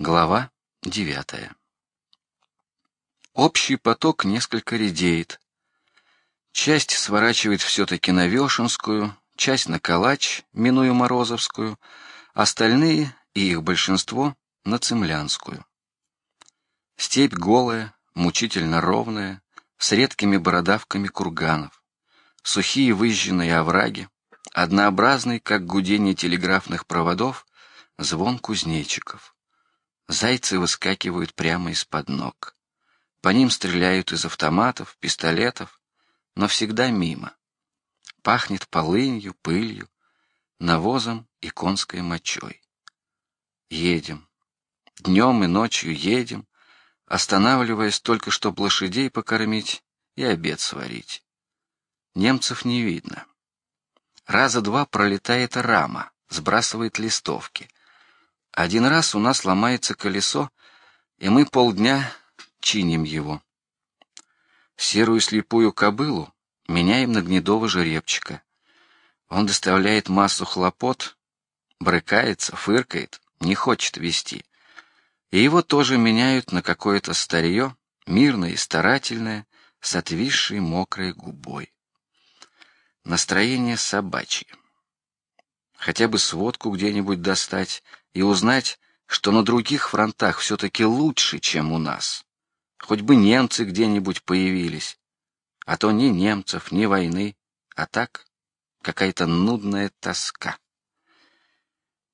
Глава девятая. Общий поток несколько редеет. Часть сворачивает все-таки на Вешенскую, часть на Калач, минуя Морозовскую, остальные и их большинство на Цемлянскую. Степь голая, мучительно ровная, с редкими бородавками курганов, сухие выжженные овраги, однообразный, как гудение телеграфных проводов, звон кузнечиков. Зайцы выскакивают прямо из-под ног. По ним стреляют из автоматов, пистолетов, но всегда мимо. Пахнет полынью, пылью, навозом и конской мочой. Едем. Днем и ночью едем, останавливаясь только чтоб лошадей покормить и обед сварить. Немцев не видно. Раза два пролетает рама, сбрасывает листовки — один раз у нас ломается колесо, и мы полдня чиним его. Серую слепую кобылу меняем на гнедого жеребчика. Он доставляет массу хлопот, брыкается, фыркает, не хочет вести. И его тоже меняют на какое-то старье, мирное и старательное, с отвисшей мокрой губой. Настроение собачье. Хотя бы сводку где-нибудь достать и узнать, что на других фронтах все-таки лучше, чем у нас. Хоть бы немцы где-нибудь появились, а то ни немцев, ни войны, а так какая-то нудная тоска.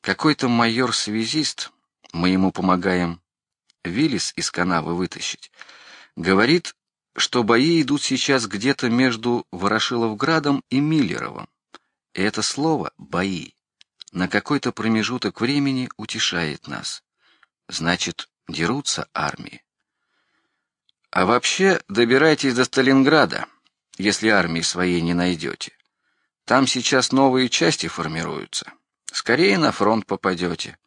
Какой-то майор-связист, мы ему помогаем Виллис из канавы вытащить, говорит, что бои идут сейчас где-то между Ворошиловградом и Миллеровым. И это слово «бои» на какой-то промежуток времени утешает нас. Значит, дерутся армии. А вообще, добирайтесь до Сталинграда, если армии своей не найдете. Там сейчас новые части формируются. Скорее на фронт попадете.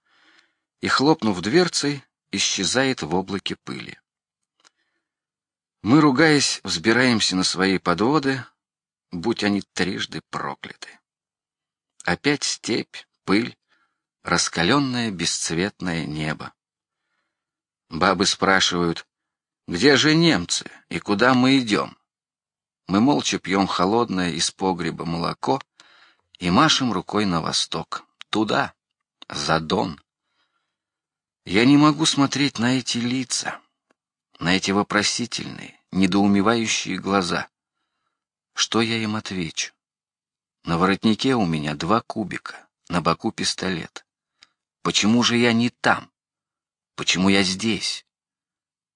И хлопнув дверцей, исчезает в облаке пыли. Мы, ругаясь, взбираемся на свои подводы, будь они трижды прокляты. Опять степь, пыль, раскаленное бесцветное небо. Бабы спрашивают, где же немцы и куда мы идем? Мы молча пьем холодное из погреба молоко и машем рукой на восток, туда, за Дон. Я не могу смотреть на эти лица, на эти вопросительные, недоумевающие глаза. Что я им отвечу? На воротнике у меня два кубика на боку пистолет. Почему же я не там? Почему я здесь?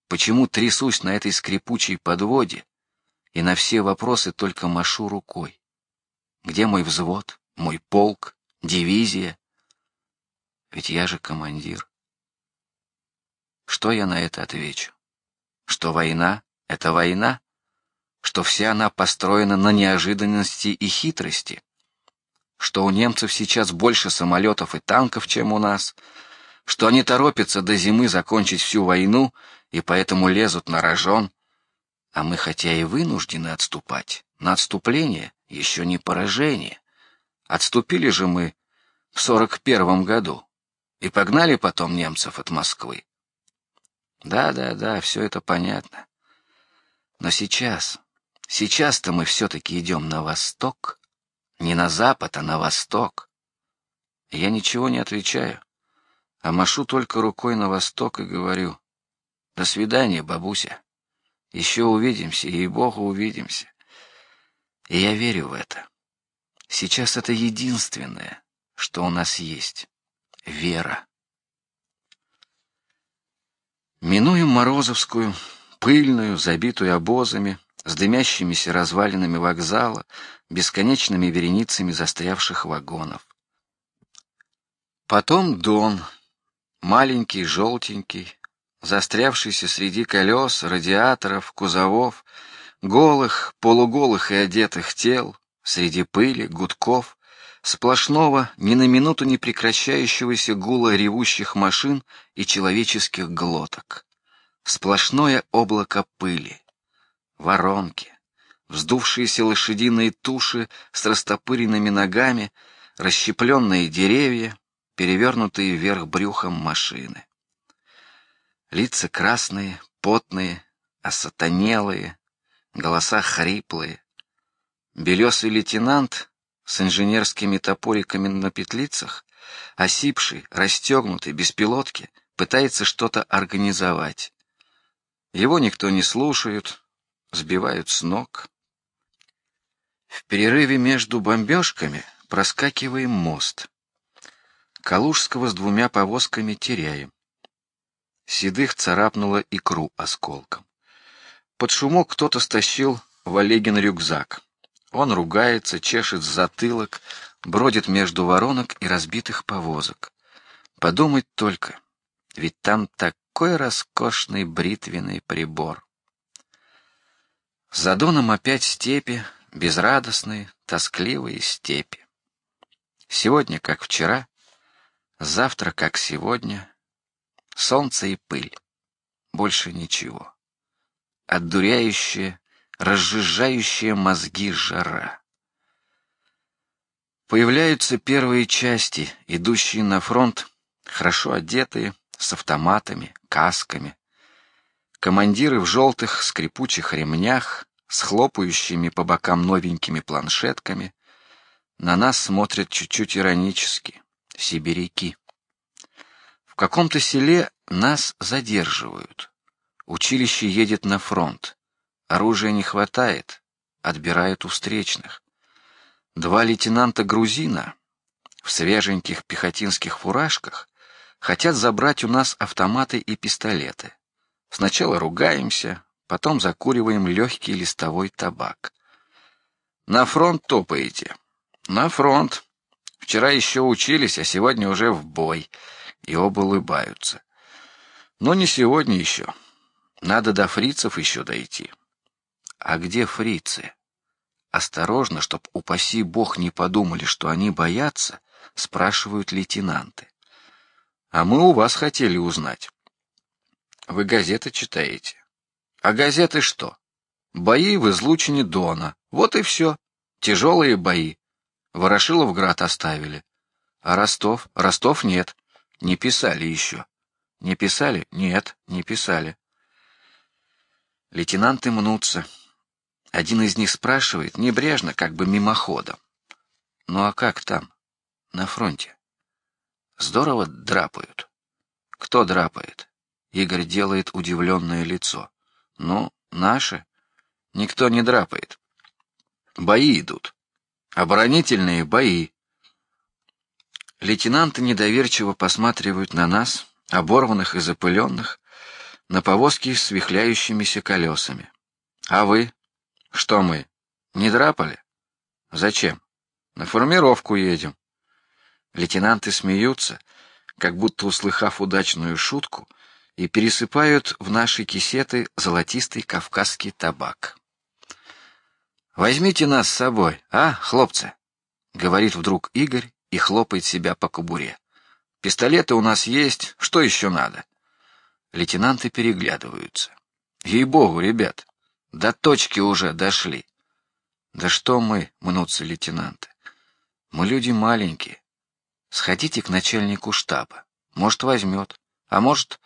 Почему трясусь на этой скрипучей подводе и на все вопросы только машу рукой? Где мой взвод, мой полк, дивизия? Ведь я же командир. Что я на это отвечу? Что война — это война? Что вся она построена на неожиданности и хитрости? Что у немцев сейчас больше самолетов и танков, чем у нас, что они торопятся до зимы закончить всю войну и поэтому лезут на рожон, а мы хотя и вынуждены отступать, на отступление еще не поражение. Отступили же мы в сорок первом году и погнали потом немцев от Москвы. Да, да, да, все это понятно. Но сейчас, сейчас-то мы все-таки идем на восток, не на запад, а на восток. Я ничего не отвечаю, а машу только рукой на восток и говорю: "До свидания, бабуся. Еще увидимся, и Богу увидимся". И я верю в это. Сейчас это единственное, что у нас есть вера. Минуем Морозовскую, пыльную, забитую обозами, с дымящимися развалинами вокзала, бесконечными вереницами застрявших вагонов. Потом Дон, маленький, желтенький, застрявшийся среди колес, радиаторов, кузовов, голых, полуголых и одетых тел, среди пыли, гудков, сплошного, ни на минуту не прекращающегося гула ревущих машин и человеческих глоток, сплошное облако пыли воронки, вздувшиеся лошадиные туши с растопыренными ногами, расщепленные деревья, перевернутые вверх брюхом машины. Лица красные, потные, осатанелые, голоса хриплые. Белесый лейтенант с инженерскими топориками на петлицах, осипший, расстегнутый, без пилотки, пытается что-то организовать. Его никто не слушает, сбивают с ног. В перерыве между бомбежками проскакиваем мост. Калужского с двумя повозками теряем. Седых царапнуло икру осколком. Под шумок кто-то стащил в Олегин рюкзак. Он ругается, чешет затылок, бродит между воронок и разбитых повозок. Подумать только, ведь там такой роскошный бритвенный прибор. За доном опять степи, безрадостные, тоскливые степи. Сегодня как вчера, завтра как сегодня, солнце и пыль, больше ничего. Отдуряющая, разжижающая мозги жара. Появляются первые части, идущие на фронт, хорошо одетые, с автоматами, касками. Командиры в желтых скрипучих ремнях, с хлопающими по бокам новенькими планшетками, на нас смотрят чуть-чуть иронически, сибиряки. В каком-то селе нас задерживают. Училище едет на фронт. Оружия не хватает, отбирают у встречных. Два лейтенанта грузина в свеженьких пехотинских фуражках хотят забрать у нас автоматы и пистолеты. Сначала ругаемся, потом закуриваем легкий листовой табак. На фронт топаете? На фронт. Вчера еще учились, а сегодня уже в бой. И оба улыбаются. Но не сегодня еще. Надо до фрицев еще дойти. А где фрицы? Осторожно, чтоб упаси бог не подумали, что они боятся, спрашивают лейтенанты. А мы у вас хотели узнать. Вы газеты читаете? А газеты что? Бои в излучине Дона. Вот и все. Тяжелые бои. Ворошиловград оставили. А Ростов? Ростов нет. Не писали еще. Не писали? Нет, не писали. Лейтенанты мнутся. Один из них спрашивает небрежно, как бы мимоходом: "Ну а как там, на фронте?" Здорово драпают. Кто драпает? Игорь делает удивленное лицо. Ну, наши. Никто не драпает. Бои идут. Оборонительные бои. Лейтенанты недоверчиво посматривают на нас, оборванных и запыленных, на повозки с вихляющимися колесами. А вы? Что мы? Не драпали? Зачем? На формировку едем. Лейтенанты смеются, как будто услыхав удачную шутку, и пересыпают в наши кисеты золотистый кавказский табак. Возьмите нас с собой, а, хлопцы, говорит вдруг Игорь и хлопает себя по кобуре. Пистолеты у нас есть, что еще надо? Лейтенанты переглядываются. Ей богу, ребят, до точки уже дошли. Да что мы, мнутся лейтенанты. Мы люди маленькие. Сходите к начальнику штаба, может возьмет, а может.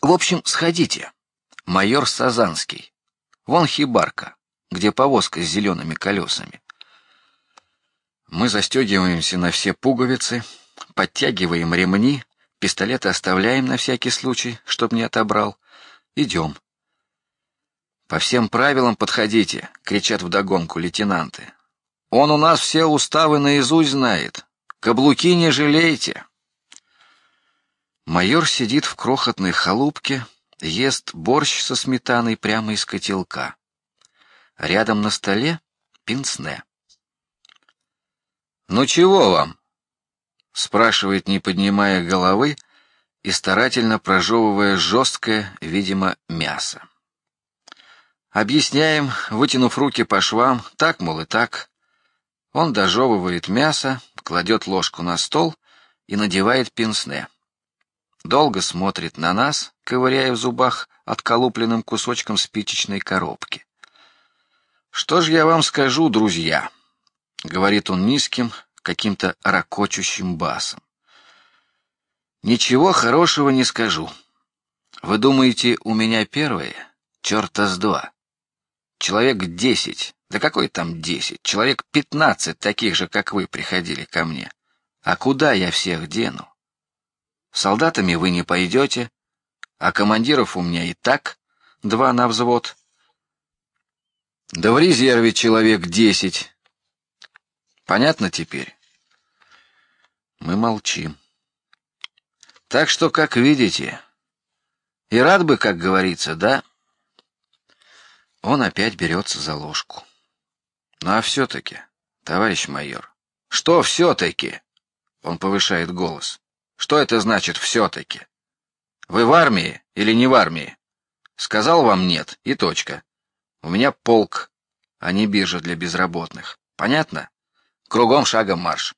В общем, сходите. Майор Сазанский. Вон хибарка, где повозка с зелеными колесами. Мы застегиваемся на все пуговицы, подтягиваем ремни, пистолеты оставляем на всякий случай, чтоб не отобрал. Идем. По всем правилам подходите, кричат вдогонку лейтенанты. Он у нас все уставы наизусть знает. Каблуки не жалейте. Майор сидит в крохотной халупке, ест борщ со сметаной прямо из котелка. Рядом на столе пинсне. Ну чего вам? спрашивает, не поднимая головы и старательно прожевывая жесткое, видимо, мясо. Объясняем, вытянув руки по швам, так мол и так. Он дожевывает мясо, кладет ложку на стол и надевает пинсне. Долго смотрит на нас, ковыряя в зубах отколупленным кусочком спичечной коробки. Что ж я вам скажу, друзья, говорит он низким, каким-то ракочущим басом. Ничего хорошего не скажу. Вы думаете, у меня первое? Черта с два. Человек десять, да какой там десять? Человек пятнадцать таких же, как вы, приходили ко мне. А куда я всех дену? Солдатами вы не пойдете, а командиров у меня и так два на взвод. Да в резерве человек десять. Понятно теперь? Мы молчим. Так что, как видите, и рад бы, как говорится, да? Он опять берется за ложку. Ну а все-таки, товарищ майор, что все-таки? Он повышает голос. Что это значит все-таки? Вы в армии или не в армии? Сказал вам нет и точка. У меня полк, а не биржа для безработных. Понятно? Кругом шагом марш.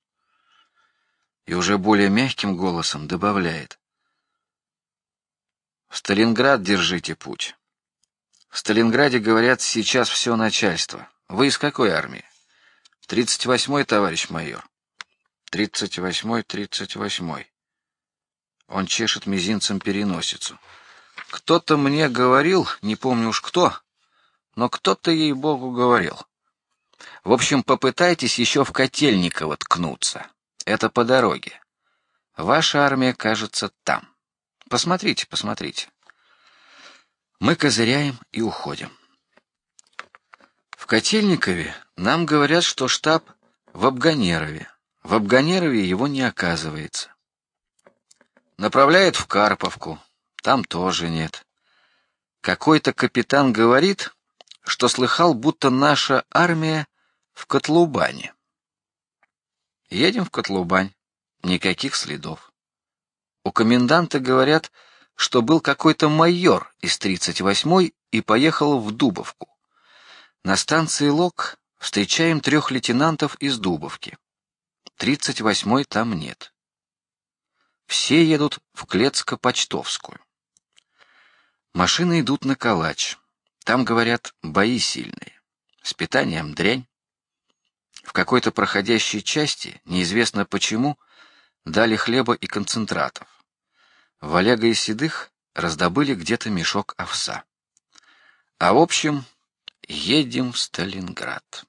И уже более мягким голосом добавляет: в Сталинград держите путь. В Сталинграде говорят сейчас все начальство. Вы из какой армии? Тридцать восьмой, товарищ майор. Тридцать восьмой, тридцать восьмой. Он чешет мизинцем переносицу. Кто-то мне говорил, не помню уж кто, но кто-то ей богу говорил. В общем, попытайтесь еще в Котельниково ткнуться. Это по дороге. Ваша армия, кажется, там. Посмотрите, посмотрите. Мы козыряем и уходим. В Котельникове нам говорят, что штаб в Абганерове. В Абганерове его не оказывается. Направляет в Карповку. Там тоже нет. Какой-то капитан говорит, что слыхал, будто наша армия в Котлубане. Едем в Котлубань. Никаких следов. У коменданта говорят, что был какой-то майор из 38-й и поехал в Дубовку. На станции Лог встречаем трех лейтенантов из Дубовки. 38-й там нет. Все едут в Клецко-Почтовскую. Машины идут на Калач. Там говорят бои сильные, с питанием дрянь. В какой-то проходящей части, неизвестно почему, дали хлеба и концентратов. Валяга и седых раздобыли где-то мешок овса. А в общем, едем в Сталинград.